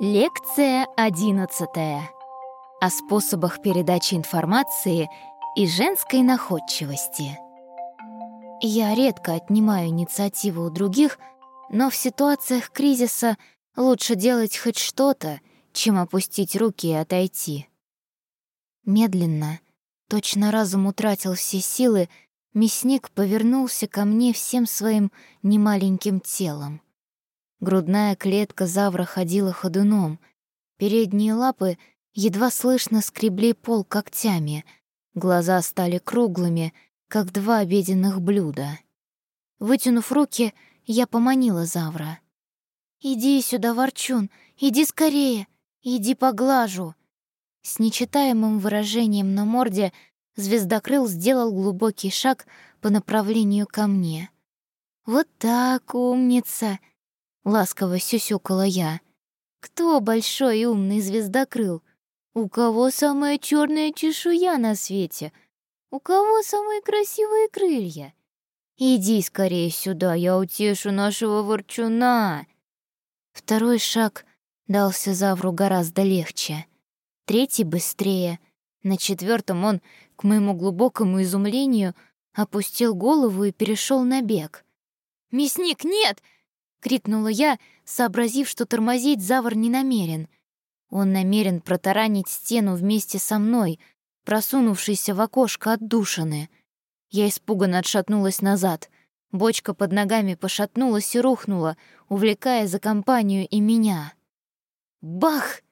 Лекция одиннадцатая. О способах передачи информации и женской находчивости. Я редко отнимаю инициативу у других, но в ситуациях кризиса лучше делать хоть что-то, чем опустить руки и отойти. Медленно, точно разум утратил все силы, мясник повернулся ко мне всем своим немаленьким телом. Грудная клетка завра ходила ходуном. Передние лапы едва слышно скребли пол когтями. Глаза стали круглыми, как два обеденных блюда. Вытянув руки, я поманила завра. «Иди сюда, ворчун, иди скорее, иди поглажу». С нечитаемым выражением на морде звездокрыл сделал глубокий шаг по направлению ко мне. «Вот так, умница!» — ласково сюсюкала я. «Кто большой и умный звездокрыл? У кого самая черная чешуя на свете? У кого самые красивые крылья? Иди скорее сюда, я утешу нашего ворчуна!» Второй шаг дался Завру гораздо легче. Третий быстрее. На четвертом он, к моему глубокому изумлению, опустил голову и перешел на бег. «Мясник, нет! — крикнула я, сообразив, что тормозить Завр не намерен. Он намерен протаранить стену вместе со мной, просунувшийся в окошко отдушины. Я испуганно отшатнулась назад. Бочка под ногами пошатнулась и рухнула, увлекая за компанию и меня. Бах!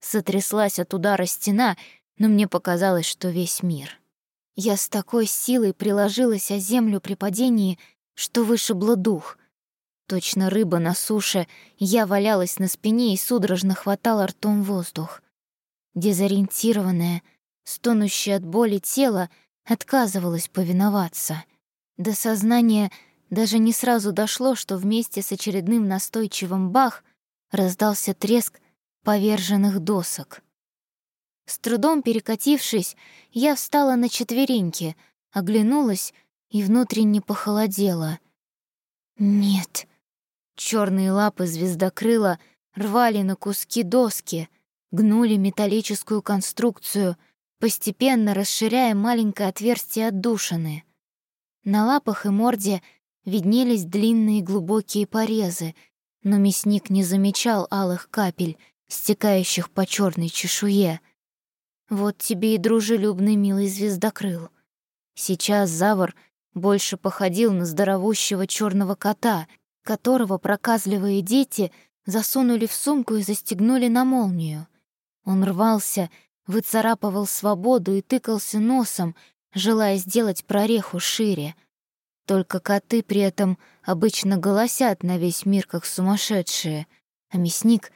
Сотряслась от удара стена, но мне показалось, что весь мир. Я с такой силой приложилась о землю при падении, что вышибло дух — Точно рыба на суше, я валялась на спине и судорожно хватала ртом воздух. Дезориентированное, стонущее от боли тело отказывалось повиноваться. До сознания даже не сразу дошло, что вместе с очередным настойчивым бах раздался треск поверженных досок. С трудом перекатившись, я встала на четвереньки, оглянулась и внутренне похолодела. «Нет», Черные лапы звездокрыла рвали на куски доски, гнули металлическую конструкцию, постепенно расширяя маленькое отверстие отдушины. На лапах и морде виднелись длинные глубокие порезы, но мясник не замечал алых капель, стекающих по черной чешуе. Вот тебе и дружелюбный милый звездокрыл. Сейчас Завор больше походил на здоровущего черного кота — которого проказливые дети засунули в сумку и застегнули на молнию. Он рвался, выцарапывал свободу и тыкался носом, желая сделать прореху шире. Только коты при этом обычно голосят на весь мир, как сумасшедшие, а мясник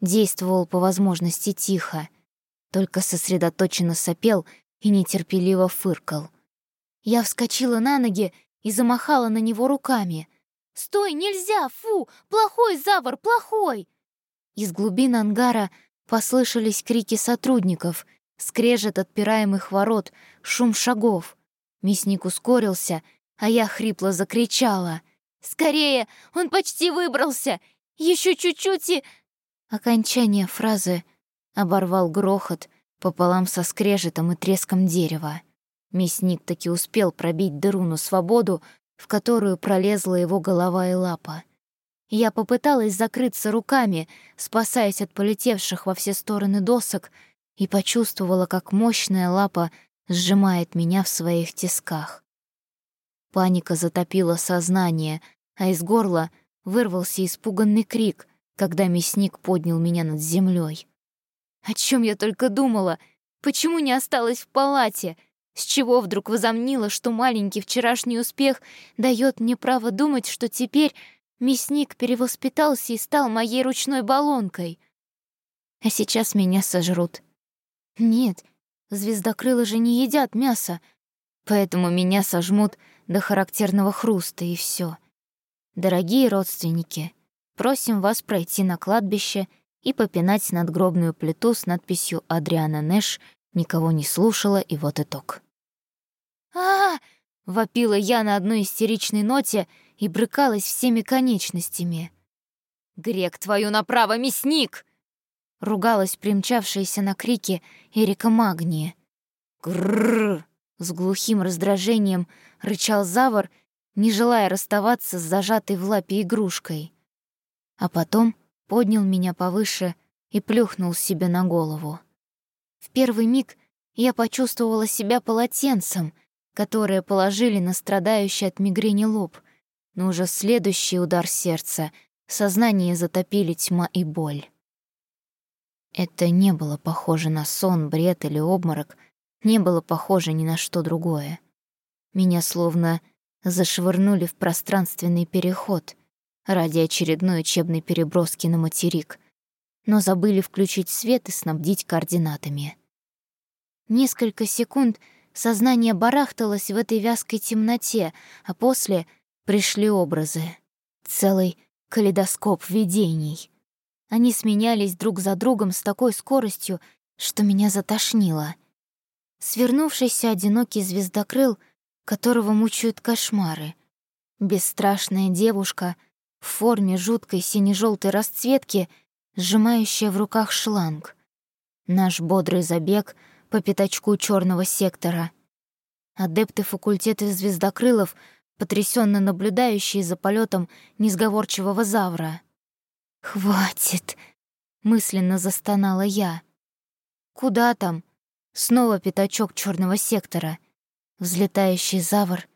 действовал по возможности тихо, только сосредоточенно сопел и нетерпеливо фыркал. Я вскочила на ноги и замахала на него руками — «Стой, нельзя! Фу! Плохой завор, плохой!» Из глубин ангара послышались крики сотрудников, скрежет отпираемых ворот, шум шагов. Мясник ускорился, а я хрипло закричала. «Скорее! Он почти выбрался! Еще чуть-чуть и...» Окончание фразы оборвал грохот пополам со скрежетом и треском дерева. Мясник таки успел пробить дыру на свободу, в которую пролезла его голова и лапа. Я попыталась закрыться руками, спасаясь от полетевших во все стороны досок, и почувствовала, как мощная лапа сжимает меня в своих тисках. Паника затопила сознание, а из горла вырвался испуганный крик, когда мясник поднял меня над землей. О чем я только думала? Почему не осталась в палате? С чего вдруг возомнила, что маленький вчерашний успех дает мне право думать, что теперь мясник перевоспитался и стал моей ручной баллонкой? А сейчас меня сожрут. Нет, звездокрылы же не едят мясо, поэтому меня сожмут до характерного хруста, и все. Дорогие родственники, просим вас пройти на кладбище и попинать надгробную плиту с надписью «Адриана Нэш» никого не слушала, и вот итог. а, вопила я на одной истеричной ноте и брыкалась всеми конечностями. «Грек, твою направо, мясник!» ругалась примчавшаяся на крики Эрика Магния. Грррр! С глухим раздражением рычал Завор, не желая расставаться с зажатой в лапе игрушкой. А потом поднял меня повыше и плюхнул себе на голову. В первый миг я почувствовала себя полотенцем, которое положили на страдающий от мигрени лоб, но уже следующий удар сердца сознание затопили тьма и боль. Это не было похоже на сон, бред или обморок, не было похоже ни на что другое. Меня словно зашвырнули в пространственный переход ради очередной учебной переброски на материк, но забыли включить свет и снабдить координатами. Несколько секунд сознание барахталось в этой вязкой темноте, а после пришли образы. Целый калейдоскоп видений. Они сменялись друг за другом с такой скоростью, что меня затошнило. Свернувшийся одинокий звездокрыл, которого мучают кошмары. Бесстрашная девушка в форме жуткой сине желтой расцветки, сжимающая в руках шланг. Наш бодрый забег — по пятачку черного сектора. Адепты факультета звездокрылов, потрясенно наблюдающие за полетом несговорчивого завра. «Хватит!» — мысленно застонала я. «Куда там?» Снова пятачок черного сектора. Взлетающий завр.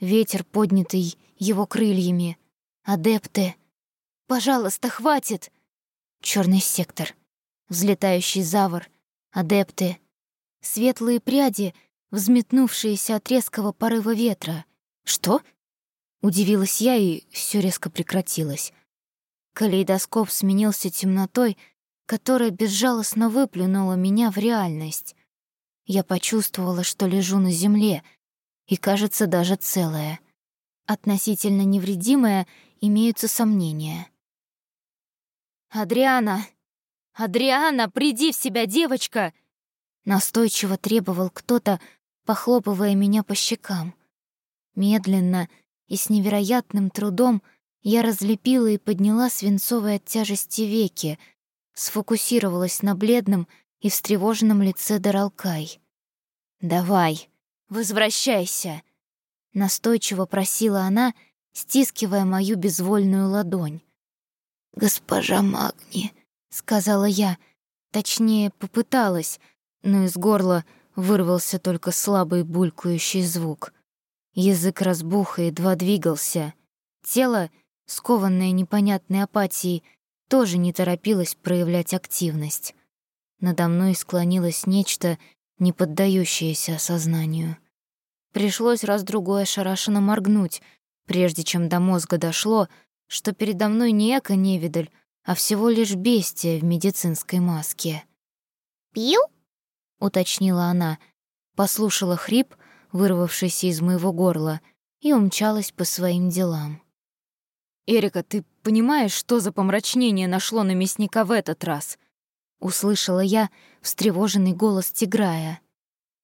Ветер, поднятый его крыльями. Адепты. «Пожалуйста, хватит!» Черный сектор. Взлетающий завр. Адепты светлые пряди, взметнувшиеся от резкого порыва ветра. «Что?» — удивилась я, и все резко прекратилось. Калейдоскоп сменился темнотой, которая безжалостно выплюнула меня в реальность. Я почувствовала, что лежу на земле, и, кажется, даже целая. Относительно невредимая имеются сомнения. «Адриана! Адриана, приди в себя, девочка!» Настойчиво требовал кто-то, похлопывая меня по щекам. Медленно и с невероятным трудом я разлепила и подняла свинцовые от тяжести веки, сфокусировалась на бледном и встревоженном лице Даралкай. «Давай, возвращайся!» Настойчиво просила она, стискивая мою безвольную ладонь. «Госпожа Магни», — сказала я, точнее, попыталась, но из горла вырвался только слабый булькающий звук. Язык разбух и едва двигался. Тело, скованное непонятной апатией, тоже не торопилось проявлять активность. Надо мной склонилось нечто, не поддающееся осознанию. Пришлось раз-другой ошарашенно моргнуть, прежде чем до мозга дошло, что передо мной не эко-невидаль, а всего лишь бестия в медицинской маске. «Пью?» — уточнила она, послушала хрип, вырвавшийся из моего горла, и умчалась по своим делам. «Эрика, ты понимаешь, что за помрачнение нашло на мясника в этот раз?» — услышала я встревоженный голос Тиграя.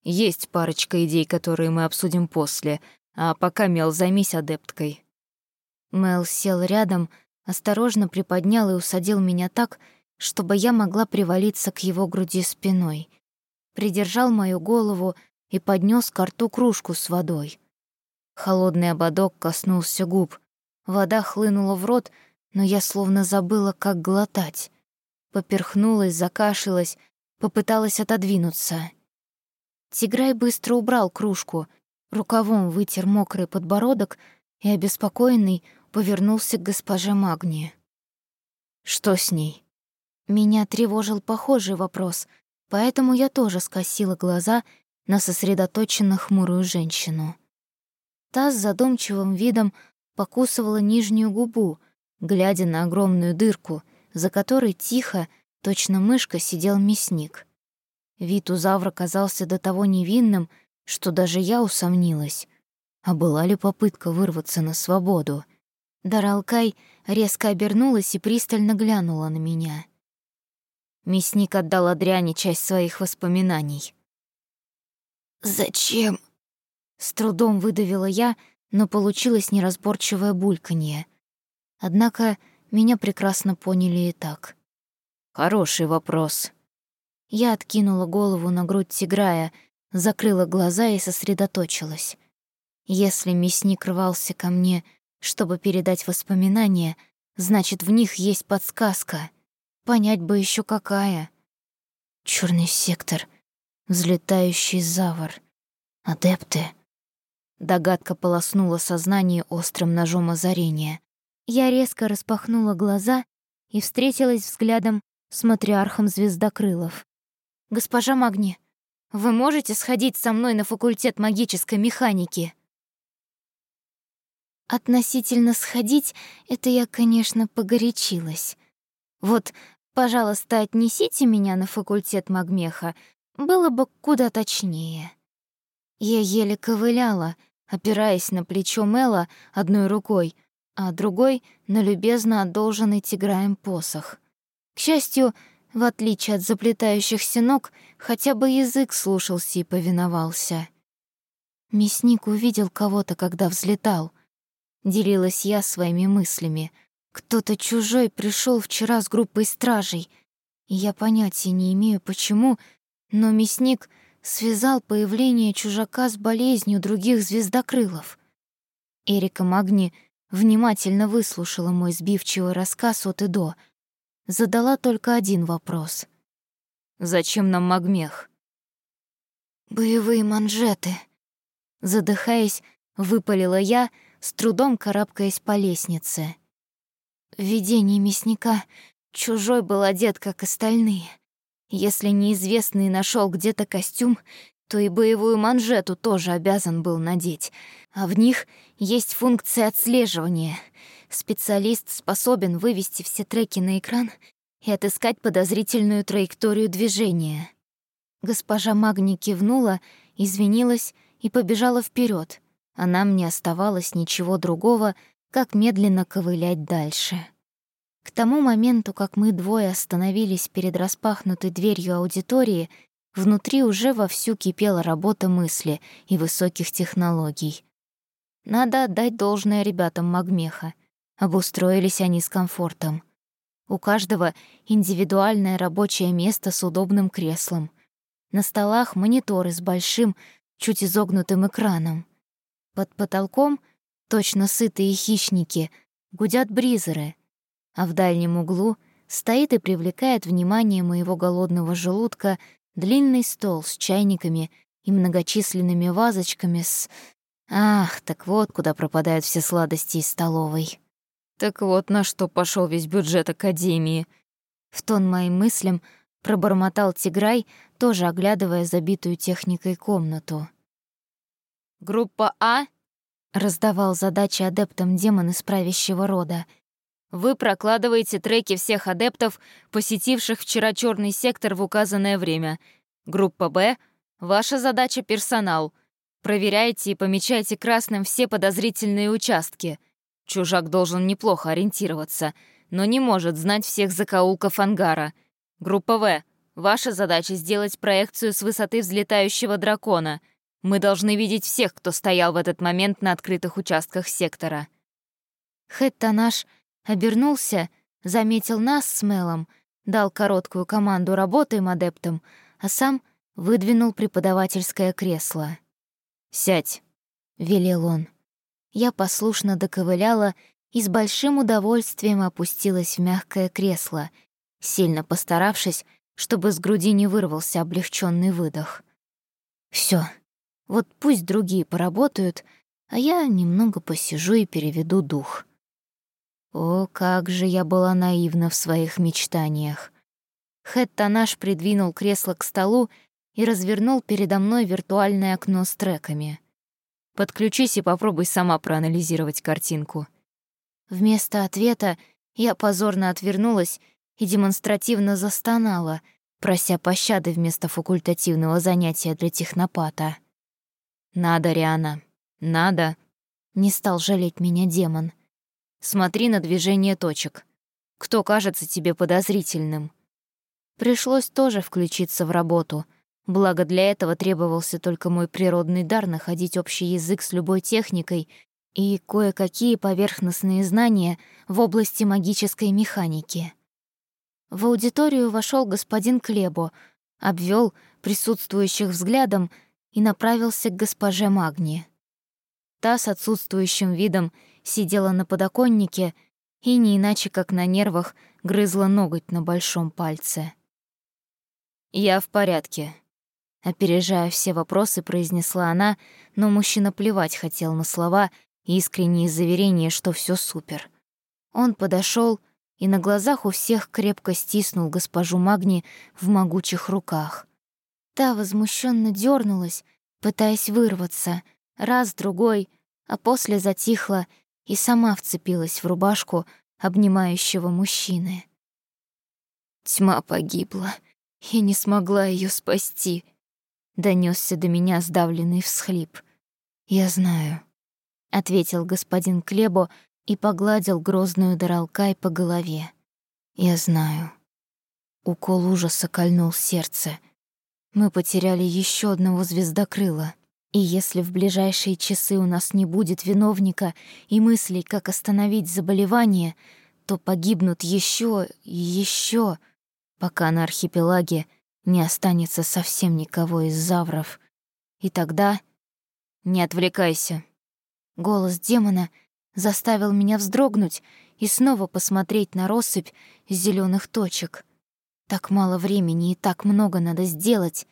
«Есть парочка идей, которые мы обсудим после, а пока, Мел, займись адепткой». Мел сел рядом, осторожно приподнял и усадил меня так, чтобы я могла привалиться к его груди спиной — придержал мою голову и поднес к рту кружку с водой. Холодный ободок коснулся губ. Вода хлынула в рот, но я словно забыла, как глотать. Поперхнулась, закашлялась, попыталась отодвинуться. Тиграй быстро убрал кружку, рукавом вытер мокрый подбородок и, обеспокоенный, повернулся к госпоже Магни. «Что с ней?» Меня тревожил похожий вопрос — поэтому я тоже скосила глаза на сосредоточенно хмурую женщину. Та с задумчивым видом покусывала нижнюю губу, глядя на огромную дырку, за которой тихо, точно мышка, сидел мясник. Вид у Завра казался до того невинным, что даже я усомнилась. А была ли попытка вырваться на свободу? Даралкай резко обернулась и пристально глянула на меня. Мясник отдал Адриане часть своих воспоминаний. «Зачем?» С трудом выдавила я, но получилось неразборчивое бульканье. Однако меня прекрасно поняли и так. Хороший вопрос. Я откинула голову на грудь Тиграя, закрыла глаза и сосредоточилась. Если мясник рвался ко мне, чтобы передать воспоминания, значит, в них есть подсказка. Понять бы еще какая. Черный сектор, взлетающий завор, адепты. Догадка полоснула сознание острым ножом озарения. Я резко распахнула глаза и встретилась взглядом с матриархом Звездокрылов. «Госпожа Магни, вы можете сходить со мной на факультет магической механики?» Относительно сходить, это я, конечно, погорячилась. Вот, пожалуйста, отнесите меня на факультет магмеха, было бы куда точнее. Я еле ковыляла, опираясь на плечо Мэла одной рукой, а другой — на любезно одолженный тиграем посох. К счастью, в отличие от заплетающихся ног, хотя бы язык слушался и повиновался. Мясник увидел кого-то, когда взлетал. Делилась я своими мыслями. Кто-то чужой пришел вчера с группой стражей. Я понятия не имею, почему, но мясник связал появление чужака с болезнью других звездокрылов. Эрика Магни внимательно выслушала мой сбивчивый рассказ от и до. Задала только один вопрос. «Зачем нам магмех?» «Боевые манжеты», — задыхаясь, выпалила я, с трудом карабкаясь по лестнице. В видении мясника чужой был одет, как остальные — если неизвестный нашел где-то костюм, то и боевую манжету тоже обязан был надеть. А в них есть функция отслеживания. Специалист способен вывести все треки на экран и отыскать подозрительную траекторию движения. Госпожа Магни кивнула, извинилась и побежала вперед, а нам не оставалось ничего другого, как медленно ковылять дальше. К тому моменту, как мы двое остановились перед распахнутой дверью аудитории, внутри уже вовсю кипела работа мысли и высоких технологий. Надо отдать должное ребятам Магмеха. Обустроились они с комфортом. У каждого индивидуальное рабочее место с удобным креслом. На столах мониторы с большим, чуть изогнутым экраном. Под потолком, точно сытые хищники, гудят бризеры — а в дальнем углу стоит и привлекает внимание моего голодного желудка длинный стол с чайниками и многочисленными вазочками с... Ах, так вот куда пропадают все сладости из столовой. Так вот на что пошел весь бюджет Академии. В тон моим мыслям пробормотал Тиграй, тоже оглядывая забитую техникой комнату. «Группа А?» — раздавал задачи адептам демон из правящего рода — вы прокладываете треки всех адептов, посетивших вчера черный сектор в указанное время. Группа «Б» — ваша задача — персонал. Проверяйте и помечайте красным все подозрительные участки. Чужак должен неплохо ориентироваться, но не может знать всех закоулков ангара. Группа «В» — ваша задача — сделать проекцию с высоты взлетающего дракона. Мы должны видеть всех, кто стоял в этот момент на открытых участках сектора. Хэт наш Обернулся, заметил нас с Мелом, дал короткую команду «работаем, адептам», а сам выдвинул преподавательское кресло. «Сядь», — велел он. Я послушно доковыляла и с большим удовольствием опустилась в мягкое кресло, сильно постаравшись, чтобы с груди не вырвался облегченный выдох. Все, вот пусть другие поработают, а я немного посижу и переведу дух. О, как же я была наивна в своих мечтаниях. Хэттанаш придвинул кресло к столу и развернул передо мной виртуальное окно с треками. «Подключись и попробуй сама проанализировать картинку». Вместо ответа я позорно отвернулась и демонстративно застонала, прося пощады вместо факультативного занятия для технопата. «Надо, Риана, надо», — не стал жалеть меня демон — Смотри на движение точек. Кто кажется тебе подозрительным? Пришлось тоже включиться в работу. Благо для этого требовался только мой природный дар находить общий язык с любой техникой и кое-какие поверхностные знания в области магической механики. В аудиторию вошел господин Клебо, обвел присутствующих взглядом и направился к госпоже Магни. Та с отсутствующим видом сидела на подоконнике и не иначе как на нервах грызла ноготь на большом пальце. «Я в порядке», — опережая все вопросы, произнесла она, но мужчина плевать хотел на слова и искренние заверения, что все супер. Он подошел и на глазах у всех крепко стиснул госпожу Магни в могучих руках. Та возмущенно дернулась, пытаясь вырваться, раз, другой, а после затихла и сама вцепилась в рубашку обнимающего мужчины. Тьма погибла. Я не смогла ее спасти. Донесся до меня сдавленный всхлип. Я знаю, ответил господин Клебо и погладил грозную Даралкай по голове. Я знаю. Укол ужаса кольнул сердце. Мы потеряли еще одного звездокрыла. И если в ближайшие часы у нас не будет виновника и мыслей, как остановить заболевание, то погибнут еще и еще, пока на архипелаге не останется совсем никого из завров. И тогда... Не отвлекайся. Голос демона заставил меня вздрогнуть и снова посмотреть на россыпь зеленых точек. Так мало времени и так много надо сделать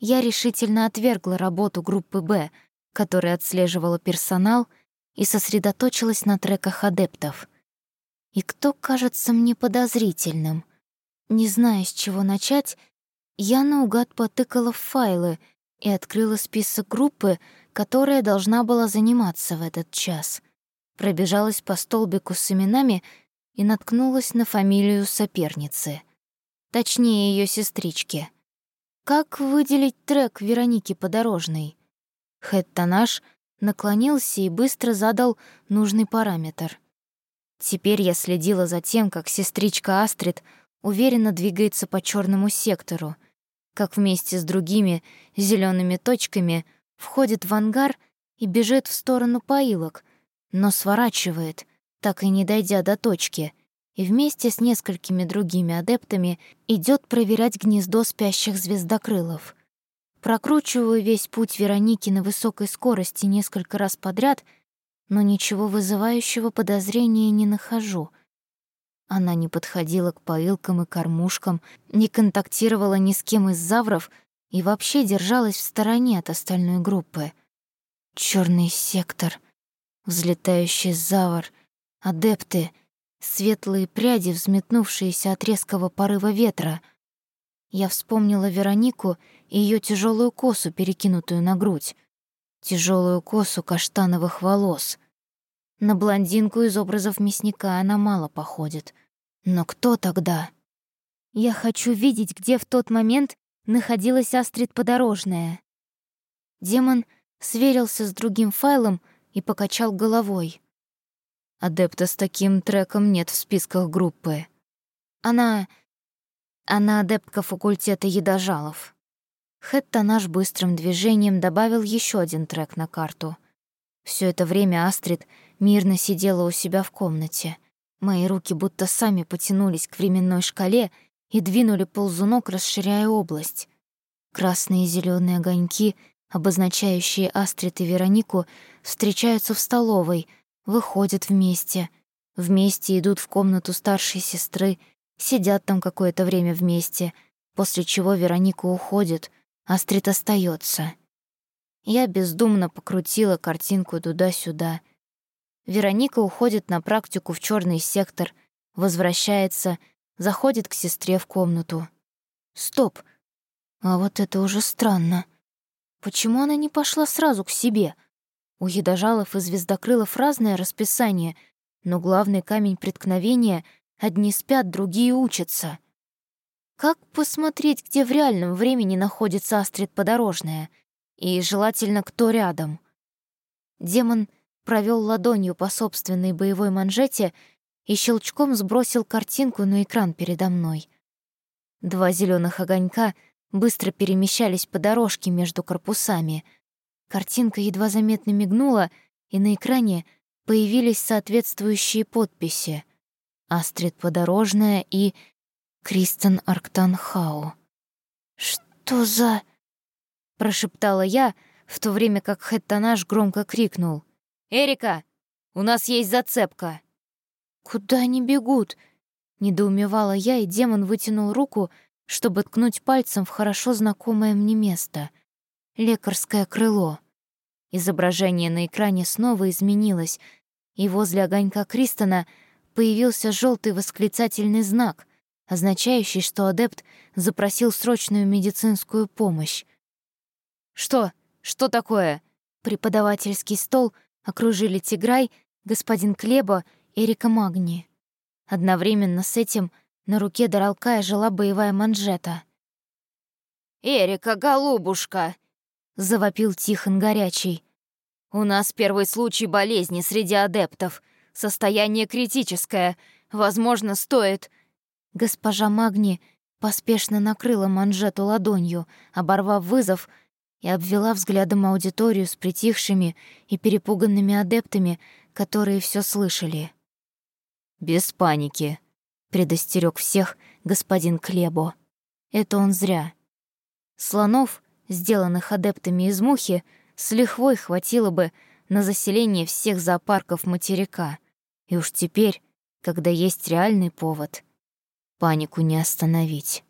я решительно отвергла работу группы «Б», которая отслеживала персонал, и сосредоточилась на треках адептов. И кто кажется мне подозрительным? Не зная, с чего начать, я наугад потыкала в файлы и открыла список группы, которая должна была заниматься в этот час. Пробежалась по столбику с именами и наткнулась на фамилию соперницы. Точнее, ее сестрички — как выделить трек Вероники Подорожной? Хэттонаш наклонился и быстро задал нужный параметр. Теперь я следила за тем, как сестричка Астрид уверенно двигается по черному сектору, как вместе с другими зелеными точками входит в ангар и бежит в сторону поилок, но сворачивает, так и не дойдя до точки, и вместе с несколькими другими адептами идет проверять гнездо спящих звездокрылов. Прокручиваю весь путь Вероники на высокой скорости несколько раз подряд, но ничего вызывающего подозрения не нахожу. Она не подходила к поилкам и кормушкам, не контактировала ни с кем из завров и вообще держалась в стороне от остальной группы. Черный сектор, взлетающий завор, адепты — светлые пряди, взметнувшиеся от резкого порыва ветра. Я вспомнила Веронику и ее тяжелую косу, перекинутую на грудь. Тяжелую косу каштановых волос. На блондинку из образов мясника она мало походит. Но кто тогда? Я хочу видеть, где в тот момент находилась Астрид Подорожная. Демон сверился с другим файлом и покачал головой. Адепта с таким треком нет в списках группы. Она... Она адептка факультета едожалов. Хэтта наш быстрым движением добавил еще один трек на карту. Все это время Астрид мирно сидела у себя в комнате. Мои руки будто сами потянулись к временной шкале и двинули ползунок, расширяя область. Красные и зеленые огоньки, обозначающие Астрид и Веронику, встречаются в столовой — выходят вместе, вместе идут в комнату старшей сестры, сидят там какое-то время вместе, после чего Вероника уходит, Астрид остается. Я бездумно покрутила картинку туда-сюда. Вероника уходит на практику в черный сектор, возвращается, заходит к сестре в комнату. Стоп! А вот это уже странно. Почему она не пошла сразу к себе — у едожалов и звездокрылов разное расписание, но главный камень преткновения — одни спят, другие учатся. Как посмотреть, где в реальном времени находится Астрид Подорожная? И желательно, кто рядом? Демон провел ладонью по собственной боевой манжете и щелчком сбросил картинку на экран передо мной. Два зеленых огонька быстро перемещались по дорожке между корпусами — Картинка едва заметно мигнула, и на экране появились соответствующие подписи. Астрид Подорожная и... Кристен Арктанхау. «Что за...» — прошептала я, в то время как Хэттанаш громко крикнул. «Эрика, у нас есть зацепка!» «Куда они бегут?» — недоумевала я, и демон вытянул руку, чтобы ткнуть пальцем в хорошо знакомое мне место — лекарское крыло. Изображение на экране снова изменилось, и возле огонька Кристона появился желтый восклицательный знак, означающий, что адепт запросил срочную медицинскую помощь. «Что? Что такое?» Преподавательский стол окружили Тиграй, господин Клебо, Эрика Магни. Одновременно с этим на руке Даралкая жила боевая манжета. «Эрика, голубушка!» Завопил Тихон горячий. «У нас первый случай болезни среди адептов. Состояние критическое. Возможно, стоит...» Госпожа Магни поспешно накрыла манжету ладонью, оборвав вызов, и обвела взглядом аудиторию с притихшими и перепуганными адептами, которые все слышали. «Без паники», — предостерег всех господин Клебо. Это он зря. Слонов сделанных адептами из мухи, с лихвой хватило бы на заселение всех зоопарков материка. И уж теперь, когда есть реальный повод, панику не остановить.